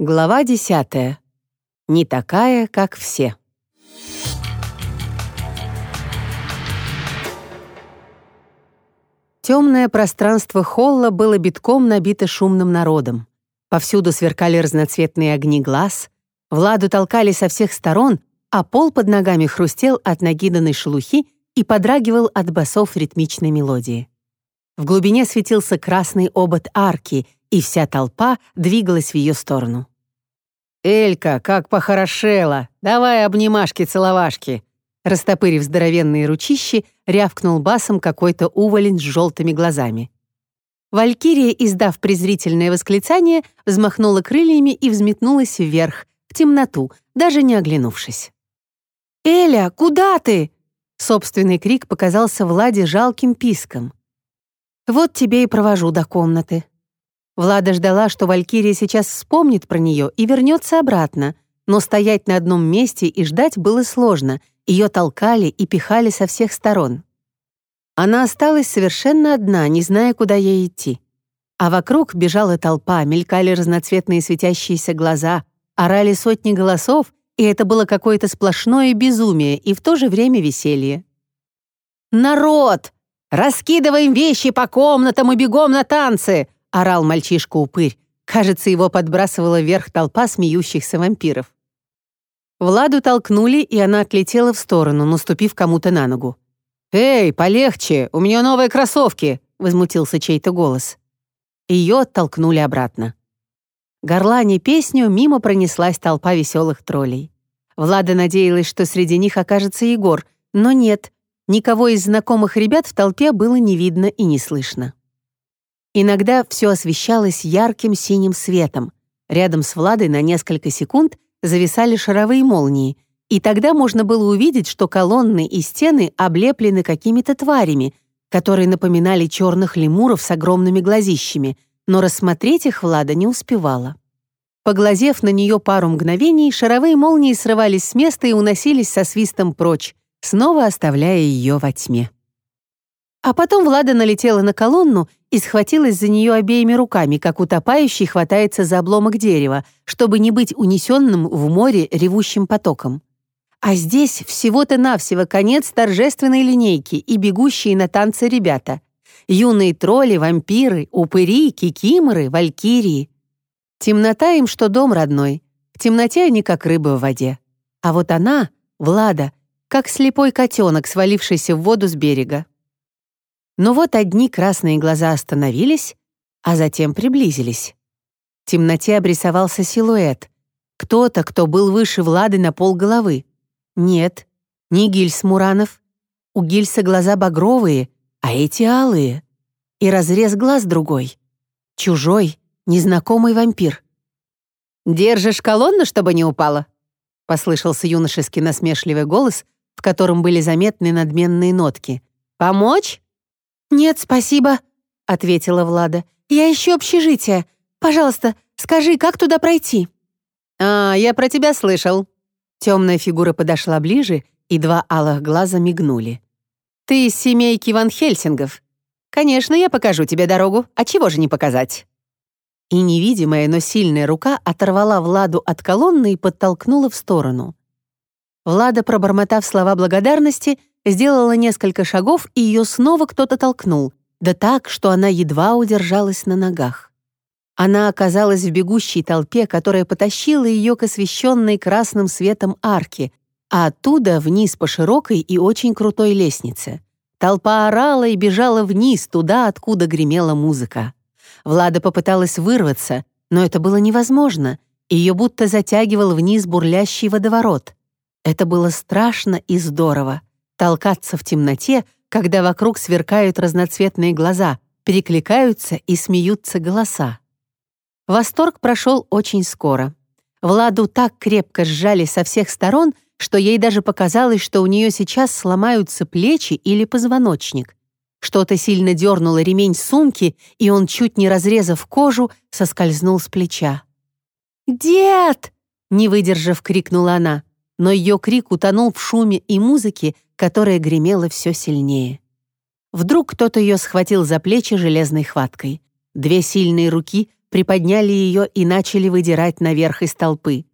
Глава десятая. Не такая, как все. Темное пространство холла было битком набито шумным народом. Повсюду сверкали разноцветные огни глаз, Владу толкали со всех сторон, а пол под ногами хрустел от нагиданной шелухи и подрагивал от басов ритмичной мелодии. В глубине светился красный обод арки, и вся толпа двигалась в ее сторону. «Элька, как похорошела! Давай обнимашки-целовашки!» Растопырив здоровенные ручищи, рявкнул басом какой-то уволень с желтыми глазами. Валькирия, издав презрительное восклицание, взмахнула крыльями и взметнулась вверх, в темноту, даже не оглянувшись. «Эля, куда ты?» Собственный крик показался Владе жалким писком. «Вот тебе и провожу до комнаты». Влада ждала, что Валькирия сейчас вспомнит про нее и вернется обратно, но стоять на одном месте и ждать было сложно, ее толкали и пихали со всех сторон. Она осталась совершенно одна, не зная, куда ей идти. А вокруг бежала толпа, мелькали разноцветные светящиеся глаза, орали сотни голосов, и это было какое-то сплошное безумие и в то же время веселье. «Народ! Раскидываем вещи по комнатам и бегом на танцы!» — орал мальчишка-упырь. Кажется, его подбрасывала вверх толпа смеющихся вампиров. Владу толкнули, и она отлетела в сторону, наступив кому-то на ногу. «Эй, полегче, у меня новые кроссовки!» — возмутился чей-то голос. Ее оттолкнули обратно. Горлане песню мимо пронеслась толпа веселых троллей. Влада надеялась, что среди них окажется Егор, но нет, никого из знакомых ребят в толпе было не видно и не слышно. Иногда все освещалось ярким синим светом. Рядом с Владой на несколько секунд зависали шаровые молнии, и тогда можно было увидеть, что колонны и стены облеплены какими-то тварями, которые напоминали черных лемуров с огромными глазищами — но рассмотреть их Влада не успевала. Поглазев на нее пару мгновений, шаровые молнии срывались с места и уносились со свистом прочь, снова оставляя ее во тьме. А потом Влада налетела на колонну и схватилась за нее обеими руками, как утопающий хватается за обломок дерева, чтобы не быть унесенным в море ревущим потоком. А здесь всего-то навсего конец торжественной линейки и бегущие на танцы ребята юные тролли, вампиры, упыри, кикиморы, валькирии. Темнота им, что дом родной. В темноте они, как рыбы в воде. А вот она, Влада, как слепой котенок, свалившийся в воду с берега. Но вот одни красные глаза остановились, а затем приблизились. В темноте обрисовался силуэт. Кто-то, кто был выше Влады на пол головы. Нет, не Гильс Муранов. У Гильса глаза багровые, а эти алые. И разрез глаз другой. Чужой, незнакомый вампир. «Держишь колонну, чтобы не упала?» Послышался юношеский насмешливый голос, в котором были заметны надменные нотки. «Помочь?» «Нет, спасибо», — ответила Влада. «Я ищу общежитие. Пожалуйста, скажи, как туда пройти?» «А, я про тебя слышал». Темная фигура подошла ближе, и два алых глаза мигнули. «Ты из семейки Ван Хельсингов. Конечно, я покажу тебе дорогу, а чего же не показать?» И невидимая, но сильная рука оторвала Владу от колонны и подтолкнула в сторону. Влада, пробормотав слова благодарности, сделала несколько шагов, и ее снова кто-то толкнул, да так, что она едва удержалась на ногах. Она оказалась в бегущей толпе, которая потащила ее к освещенной красным светом арке, а оттуда вниз по широкой и очень крутой лестнице. Толпа орала и бежала вниз, туда, откуда гремела музыка. Влада попыталась вырваться, но это было невозможно. Ее будто затягивал вниз бурлящий водоворот. Это было страшно и здорово. Толкаться в темноте, когда вокруг сверкают разноцветные глаза, перекликаются и смеются голоса. Восторг прошел очень скоро. Владу так крепко сжали со всех сторон — что ей даже показалось, что у нее сейчас сломаются плечи или позвоночник. Что-то сильно дернуло ремень сумки, и он, чуть не разрезав кожу, соскользнул с плеча. «Дед!» — не выдержав, крикнула она, но ее крик утонул в шуме и музыке, которая гремела все сильнее. Вдруг кто-то ее схватил за плечи железной хваткой. Две сильные руки приподняли ее и начали выдирать наверх из толпы.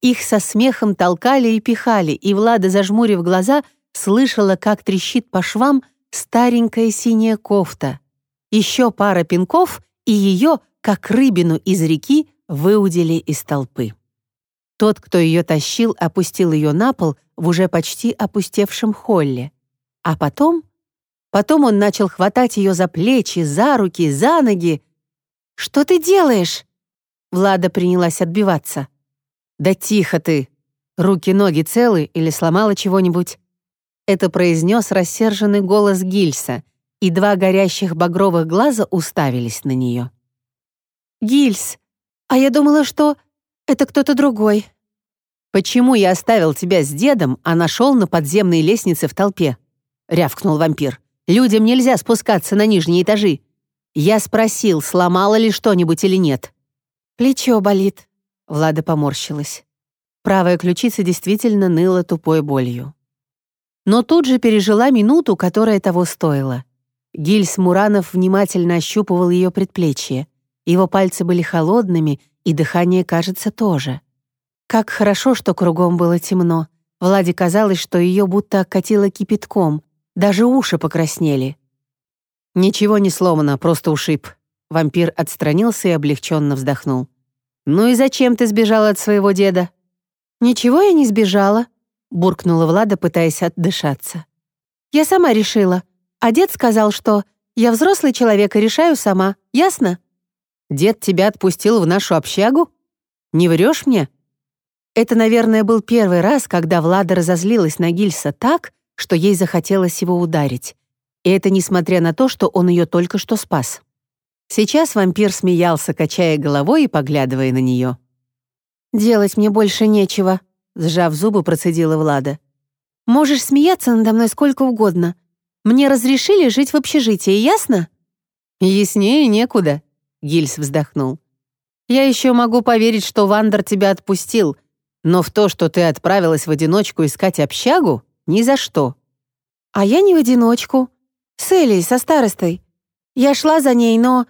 Их со смехом толкали и пихали, и Влада, зажмурив глаза, слышала, как трещит по швам старенькая синяя кофта. Еще пара пинков, и ее, как рыбину из реки, выудили из толпы. Тот, кто ее тащил, опустил ее на пол в уже почти опустевшем холле. А потом... Потом он начал хватать ее за плечи, за руки, за ноги. «Что ты делаешь?» Влада принялась отбиваться. «Да тихо ты! Руки-ноги целы или сломала чего-нибудь?» Это произнес рассерженный голос Гильса, и два горящих багровых глаза уставились на нее. «Гильс, а я думала, что это кто-то другой». «Почему я оставил тебя с дедом, а нашел на подземной лестнице в толпе?» — рявкнул вампир. «Людям нельзя спускаться на нижние этажи. Я спросил, сломала ли что-нибудь или нет». «Плечо болит», — Влада поморщилась. Правая ключица действительно ныла тупой болью. Но тут же пережила минуту, которая того стоила. Гильс Муранов внимательно ощупывал ее предплечье. Его пальцы были холодными, и дыхание, кажется, тоже. Как хорошо, что кругом было темно. Владе казалось, что ее будто окатило кипятком. Даже уши покраснели. «Ничего не сломано, просто ушиб». Вампир отстранился и облегченно вздохнул. «Ну и зачем ты сбежала от своего деда?» «Ничего я не сбежала», — буркнула Влада, пытаясь отдышаться. «Я сама решила. А дед сказал, что я взрослый человек и решаю сама, ясно?» Дед тебя отпустил в нашу общагу? Не врешь мне?» Это, наверное, был первый раз, когда Влада разозлилась на Гильса так, что ей захотелось его ударить. И это несмотря на то, что он ее только что спас. Сейчас вампир смеялся, качая головой и поглядывая на нее. «Делать мне больше нечего», — сжав зубы, процедила Влада. «Можешь смеяться надо мной сколько угодно. Мне разрешили жить в общежитии, ясно?» «Яснее некуда», Гильс вздохнул. «Я еще могу поверить, что Вандер тебя отпустил, но в то, что ты отправилась в одиночку искать общагу, ни за что». «А я не в одиночку. С Элей, со старостой. Я шла за ней, но...»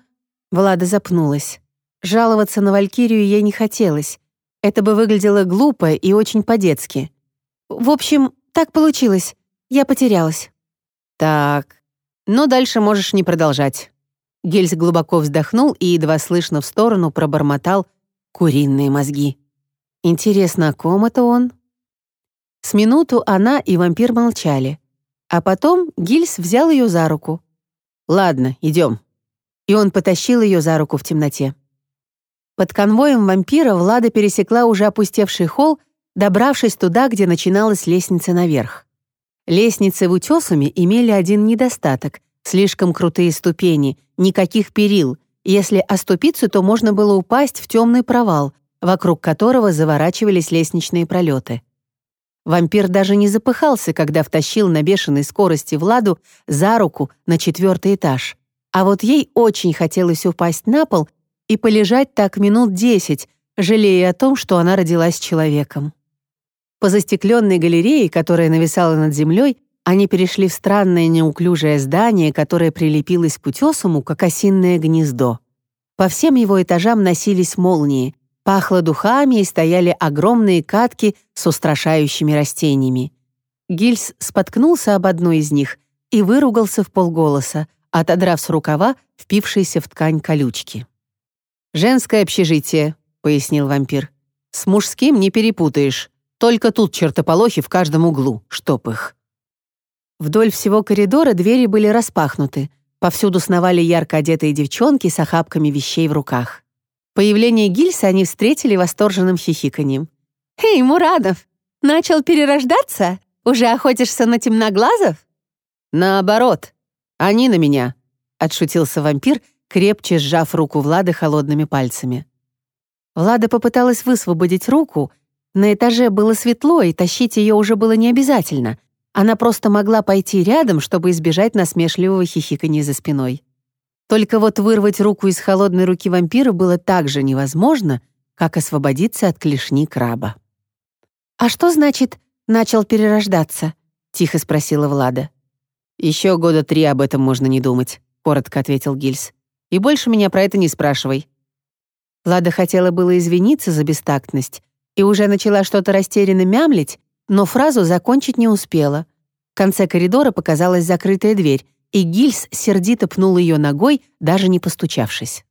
Влада запнулась. Жаловаться на Валькирию ей не хотелось. Это бы выглядело глупо и очень по-детски. В общем, так получилось. Я потерялась. «Так, но дальше можешь не продолжать. Гельс глубоко вздохнул и едва слышно в сторону пробормотал «куриные мозги». Интересно, о ком это он? С минуту она и вампир молчали, а потом Гильс взял ее за руку. «Ладно, идем». И он потащил ее за руку в темноте. Под конвоем вампира Влада пересекла уже опустевший холл, добравшись туда, где начиналась лестница наверх. Лестницы в Утесуме имели один недостаток — слишком крутые ступени — никаких перил. Если оступиться, то можно было упасть в темный провал, вокруг которого заворачивались лестничные пролеты. Вампир даже не запыхался, когда втащил на бешеной скорости Владу за руку на четвертый этаж. А вот ей очень хотелось упасть на пол и полежать так минут десять, жалея о том, что она родилась человеком. По застекленной галерее, которая нависала над землей, они перешли в странное неуклюжее здание, которое прилепилось к утесому, как осинное гнездо. По всем его этажам носились молнии, пахло духами и стояли огромные катки с устрашающими растениями. Гильс споткнулся об одну из них и выругался в полголоса, отодрав с рукава впившиеся в ткань колючки. «Женское общежитие», — пояснил вампир. «С мужским не перепутаешь. Только тут чертополохи в каждом углу, чтоб их». Вдоль всего коридора двери были распахнуты. Повсюду сновали ярко одетые девчонки с охапками вещей в руках. Появление Гильса они встретили восторженным хихиканьем. «Эй, Мурадов, начал перерождаться? Уже охотишься на темноглазов?» «Наоборот, они на меня», — отшутился вампир, крепче сжав руку Влады холодными пальцами. Влада попыталась высвободить руку. На этаже было светло, и тащить ее уже было не обязательно — она просто могла пойти рядом, чтобы избежать насмешливого хихикания за спиной. Только вот вырвать руку из холодной руки вампира было так же невозможно, как освободиться от клешни краба. «А что значит «начал перерождаться»?» — тихо спросила Влада. «Еще года три об этом можно не думать», — коротко ответил Гильс. «И больше меня про это не спрашивай». Влада хотела было извиниться за бестактность и уже начала что-то растерянно мямлить, но фразу закончить не успела. В конце коридора показалась закрытая дверь, и Гильс сердито пнул ее ногой, даже не постучавшись.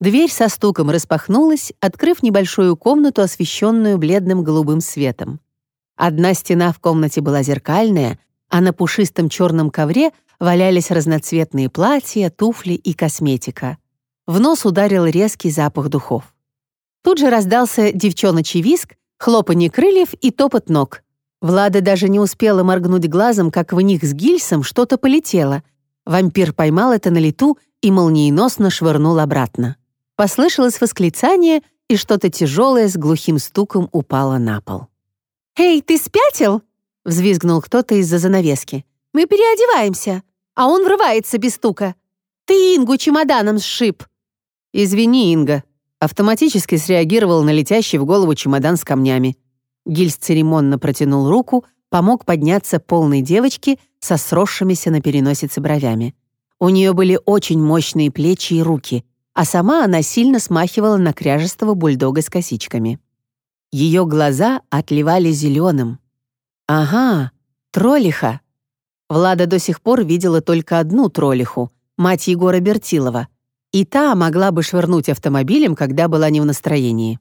Дверь со стуком распахнулась, открыв небольшую комнату, освещенную бледным голубым светом. Одна стена в комнате была зеркальная, а на пушистом черном ковре валялись разноцветные платья, туфли и косметика. В нос ударил резкий запах духов. Тут же раздался девчоночий виск, хлопанье крыльев и топот ног. Влада даже не успела моргнуть глазом, как в них с Гильсом что-то полетело. Вампир поймал это на лету и молниеносно швырнул обратно. Послышалось восклицание, и что-то тяжелое с глухим стуком упало на пол. «Эй, ты спятил?» — взвизгнул кто-то из-за занавески. «Мы переодеваемся, а он врывается без стука. Ты Ингу чемоданом сшиб». «Извини, Инга», автоматически среагировал на летящий в голову чемодан с камнями. Гильз церемонно протянул руку, помог подняться полной девочке со сросшимися на переносице бровями. У нее были очень мощные плечи и руки, а сама она сильно смахивала на кряжестого бульдога с косичками. Ее глаза отливали зеленым. «Ага, троллиха». Влада до сих пор видела только одну троллиху, мать Егора Бертилова, и та могла бы швырнуть автомобилем, когда была не в настроении.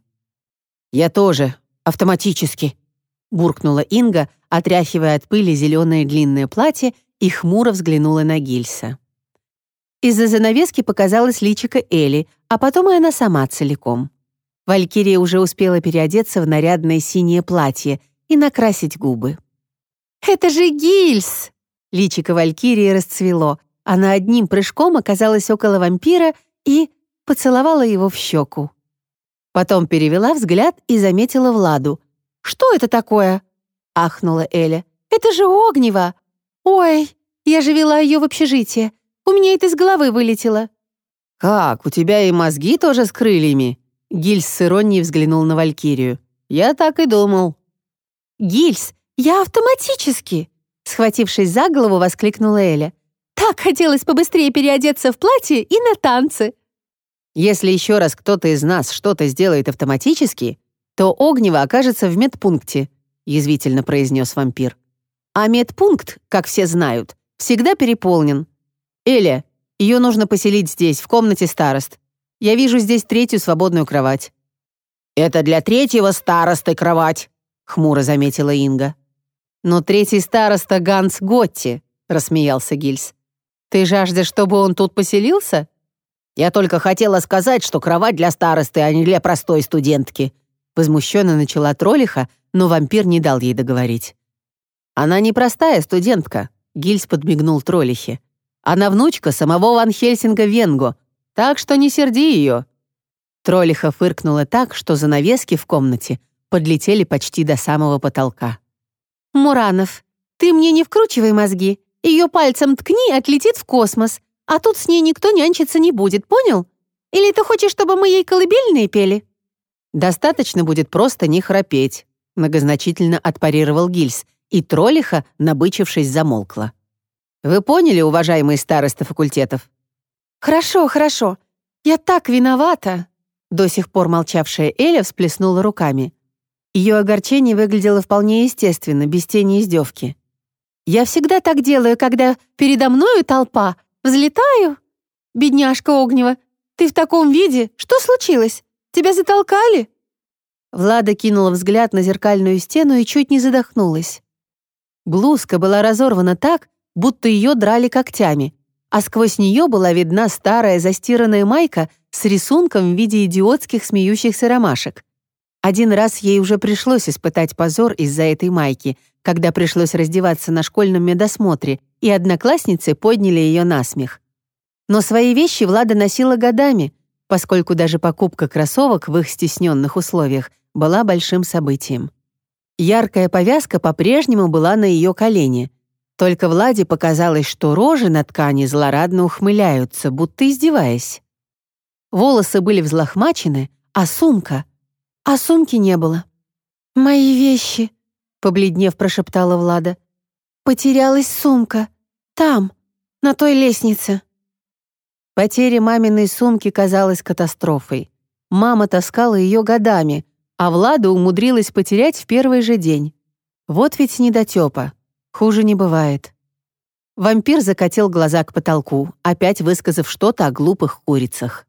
«Я тоже, автоматически», — буркнула Инга, отряхивая от пыли зеленое длинное платье и хмуро взглянула на Гильса. Из-за занавески показалась личико Эли, а потом и она сама целиком. Валькирия уже успела переодеться в нарядное синее платье и накрасить губы. «Это же Гильс!» Личико Валькирии расцвело, она одним прыжком оказалась около вампира и поцеловала его в щеку. Потом перевела взгляд и заметила Владу. «Что это такое?» — ахнула Эля. «Это же огнево! Ой, я же вела ее в общежитие. У меня это из головы вылетело». «Как, у тебя и мозги тоже с крыльями?» Гильс с иронией взглянул на Валькирию. «Я так и думал». «Гильс, я автоматически!» Схватившись за голову, воскликнула Эля. Так хотелось побыстрее переодеться в платье и на танцы. Если еще раз кто-то из нас что-то сделает автоматически, то Огнево окажется в медпункте, язвительно произнес вампир. А медпункт, как все знают, всегда переполнен. Эля, ее нужно поселить здесь, в комнате старост. Я вижу здесь третью свободную кровать. Это для третьего старосты кровать, хмуро заметила Инга. Но третий староста Ганс Готти, рассмеялся Гильс. Ты жаждешь, чтобы он тут поселился? Я только хотела сказать, что кровать для старосты, а не для простой студентки. Возмущенно начала троллиха, но вампир не дал ей договорить. Она не простая студентка, Гильс подмигнул троллихе. Она внучка самого Ван Хельсинга Венго, так что не серди ее. Троллиха фыркнула так, что занавески в комнате подлетели почти до самого потолка. «Муранов, ты мне не вкручивай мозги. Ее пальцем ткни, отлетит в космос, а тут с ней никто нянчиться не будет, понял? Или ты хочешь, чтобы мы ей колыбельные пели?» «Достаточно будет просто не храпеть», — многозначительно отпарировал Гильс, и троллиха, набычившись, замолкла. «Вы поняли, уважаемые старосты факультетов?» «Хорошо, хорошо. Я так виновата!» До сих пор молчавшая Эля всплеснула руками. Ее огорчение выглядело вполне естественно, без тени издевки. Я всегда так делаю, когда передо мною толпа. Взлетаю. Бедняжка Огнева, ты в таком виде? Что случилось? Тебя затолкали?» Влада кинула взгляд на зеркальную стену и чуть не задохнулась. Блузка была разорвана так, будто ее драли когтями, а сквозь нее была видна старая застиранная майка с рисунком в виде идиотских смеющихся ромашек. Один раз ей уже пришлось испытать позор из-за этой майки, когда пришлось раздеваться на школьном медосмотре, и одноклассницы подняли ее на смех. Но свои вещи Влада носила годами, поскольку даже покупка кроссовок в их стесненных условиях была большим событием. Яркая повязка по-прежнему была на ее колене, только Владе показалось, что рожи на ткани злорадно ухмыляются, будто издеваясь. Волосы были взлохмачены, а сумка — а сумки не было. «Мои вещи», — побледнев прошептала Влада. «Потерялась сумка. Там, на той лестнице». Потеря маминой сумки казалась катастрофой. мама таскала ее годами, а Влада умудрилась потерять в первый же день. Вот ведь недотёпа. Хуже не бывает. Вампир закатил глаза к потолку, опять высказав что-то о глупых курицах.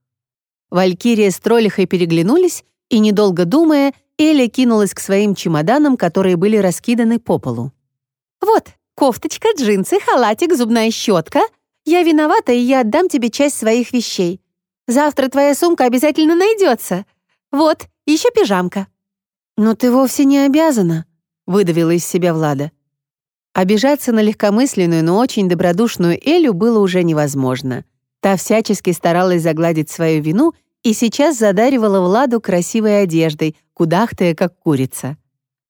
Валькирия с Троллихой переглянулись, и, недолго думая, Эля кинулась к своим чемоданам, которые были раскиданы по полу. «Вот, кофточка, джинсы, халатик, зубная щетка. Я виновата, и я отдам тебе часть своих вещей. Завтра твоя сумка обязательно найдется. Вот, еще пижамка». «Но ты вовсе не обязана», — выдавила из себя Влада. Обижаться на легкомысленную, но очень добродушную Элю было уже невозможно. Та всячески старалась загладить свою вину и сейчас задаривала Владу красивой одеждой, кудахтая, как курица.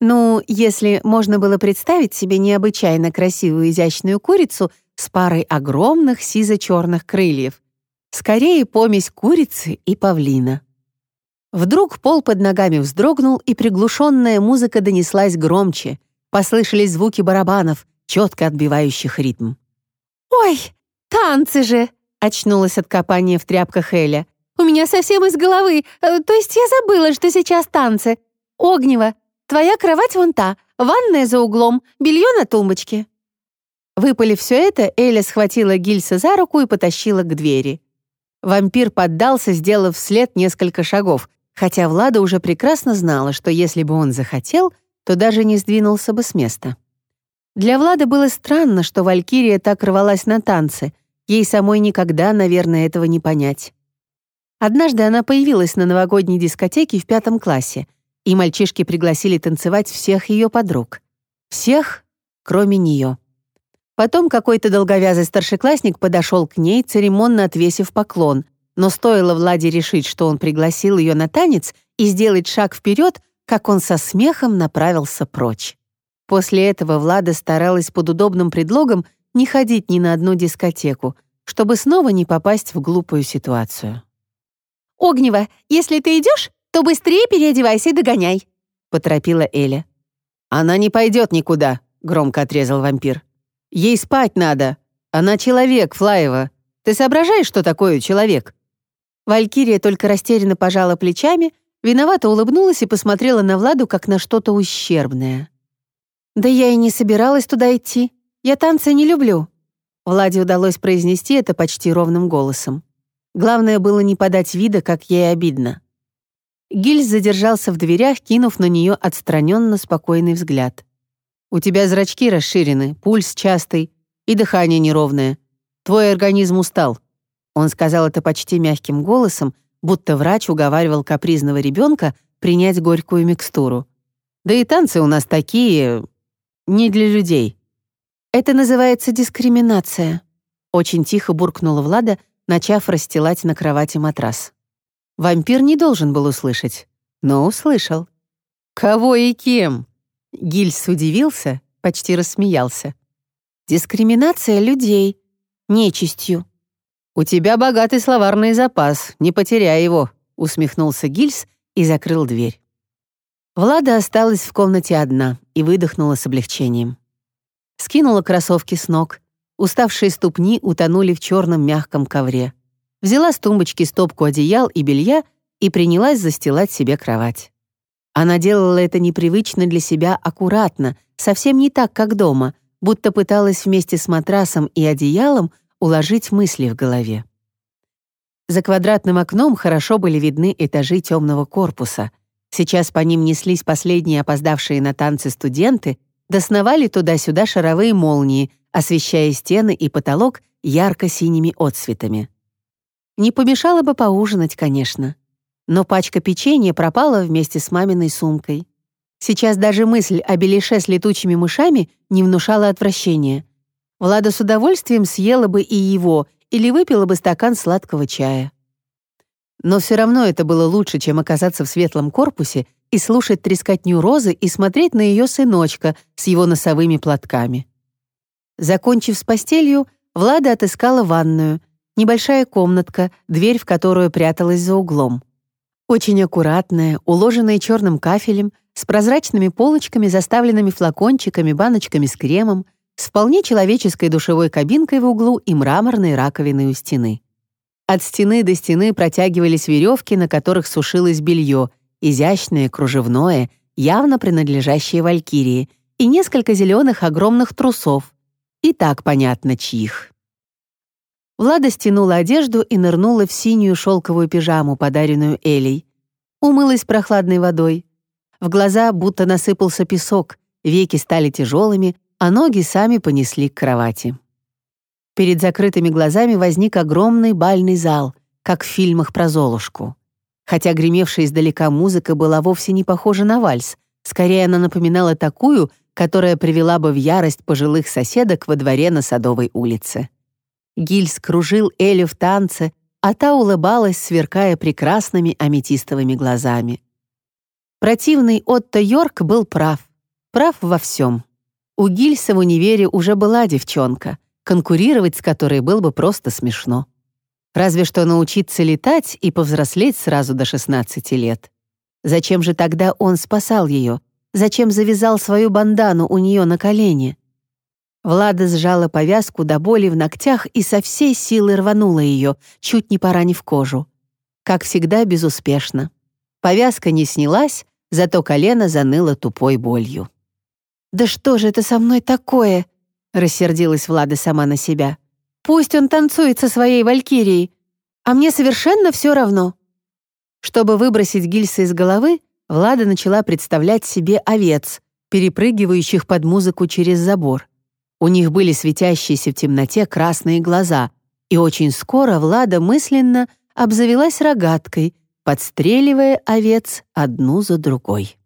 Ну, если можно было представить себе необычайно красивую изящную курицу с парой огромных сизо-черных крыльев. Скорее помесь курицы и павлина. Вдруг пол под ногами вздрогнул, и приглушенная музыка донеслась громче. Послышались звуки барабанов, четко отбивающих ритм. «Ой, танцы же!» — очнулась от копания в тряпках Эля. «У меня совсем из головы, э, то есть я забыла, что сейчас танцы. Огнева, твоя кровать вон та, ванная за углом, белье на тумбочке». Выпали все это, Эля схватила Гильса за руку и потащила к двери. Вампир поддался, сделав вслед несколько шагов, хотя Влада уже прекрасно знала, что если бы он захотел — то даже не сдвинулся бы с места. Для Влада было странно, что Валькирия так рвалась на танцы. Ей самой никогда, наверное, этого не понять. Однажды она появилась на новогодней дискотеке в пятом классе, и мальчишки пригласили танцевать всех ее подруг. Всех, кроме нее. Потом какой-то долговязый старшеклассник подошел к ней, церемонно отвесив поклон, но стоило Владе решить, что он пригласил ее на танец и сделать шаг вперед, как он со смехом направился прочь. После этого Влада старалась под удобным предлогом не ходить ни на одну дискотеку, чтобы снова не попасть в глупую ситуацию. «Огнева, если ты идешь, то быстрее переодевайся и догоняй», — поторопила Эля. «Она не пойдет никуда», — громко отрезал вампир. «Ей спать надо. Она человек, Флаева. Ты соображаешь, что такое человек?» Валькирия только растерянно пожала плечами, Виновато улыбнулась и посмотрела на Владу, как на что-то ущербное. «Да я и не собиралась туда идти. Я танцы не люблю». Владе удалось произнести это почти ровным голосом. Главное было не подать вида, как ей обидно. Гильз задержался в дверях, кинув на нее отстраненно спокойный взгляд. «У тебя зрачки расширены, пульс частый и дыхание неровное. Твой организм устал». Он сказал это почти мягким голосом, будто врач уговаривал капризного ребенка принять горькую микстуру. Да и танцы у нас такие... не для людей. Это называется дискриминация. Очень тихо буркнула Влада, начав расстилать на кровати матрас. Вампир не должен был услышать, но услышал. «Кого и кем?» Гильс удивился, почти рассмеялся. «Дискриминация людей, нечистью», «У тебя богатый словарный запас, не потеряй его», — усмехнулся Гильс и закрыл дверь. Влада осталась в комнате одна и выдохнула с облегчением. Скинула кроссовки с ног. Уставшие ступни утонули в черном мягком ковре. Взяла с тумбочки стопку одеял и белья и принялась застилать себе кровать. Она делала это непривычно для себя аккуратно, совсем не так, как дома, будто пыталась вместе с матрасом и одеялом уложить мысли в голове. За квадратным окном хорошо были видны этажи темного корпуса. Сейчас по ним неслись последние опоздавшие на танцы студенты, досновали туда-сюда шаровые молнии, освещая стены и потолок ярко-синими отсветами. Не помешало бы поужинать, конечно. Но пачка печенья пропала вместе с маминой сумкой. Сейчас даже мысль о беляше с летучими мышами не внушала отвращения. Влада с удовольствием съела бы и его или выпила бы стакан сладкого чая. Но все равно это было лучше, чем оказаться в светлом корпусе и слушать трескотню розы и смотреть на ее сыночка с его носовыми платками. Закончив с постелью, Влада отыскала ванную, небольшая комнатка, дверь в которую пряталась за углом. Очень аккуратная, уложенная черным кафелем, с прозрачными полочками, заставленными флакончиками, баночками с кремом, с вполне человеческой душевой кабинкой в углу и мраморной раковиной у стены. От стены до стены протягивались веревки, на которых сушилось белье, изящное, кружевное, явно принадлежащее Валькирии, и несколько зеленых огромных трусов. И так понятно, чьих. Влада стянула одежду и нырнула в синюю шелковую пижаму, подаренную Элей. Умылась прохладной водой. В глаза будто насыпался песок, веки стали тяжелыми, а ноги сами понесли к кровати. Перед закрытыми глазами возник огромный бальный зал, как в фильмах про Золушку. Хотя гремевшая издалека музыка была вовсе не похожа на вальс, скорее она напоминала такую, которая привела бы в ярость пожилых соседок во дворе на Садовой улице. Гильс кружил Элю в танце, а та улыбалась, сверкая прекрасными аметистовыми глазами. Противный Отто Йорк был прав. Прав во всем. У Гильса в универе уже была девчонка, конкурировать с которой было бы просто смешно. Разве что научиться летать и повзрослеть сразу до 16 лет. Зачем же тогда он спасал ее? Зачем завязал свою бандану у нее на колене? Влада сжала повязку до боли в ногтях и со всей силы рванула ее, чуть не поранив кожу. Как всегда, безуспешно. Повязка не снялась, зато колено заныло тупой болью. «Да что же это со мной такое?» — рассердилась Влада сама на себя. «Пусть он танцует со своей валькирией, а мне совершенно все равно». Чтобы выбросить гильсы из головы, Влада начала представлять себе овец, перепрыгивающих под музыку через забор. У них были светящиеся в темноте красные глаза, и очень скоро Влада мысленно обзавелась рогаткой, подстреливая овец одну за другой.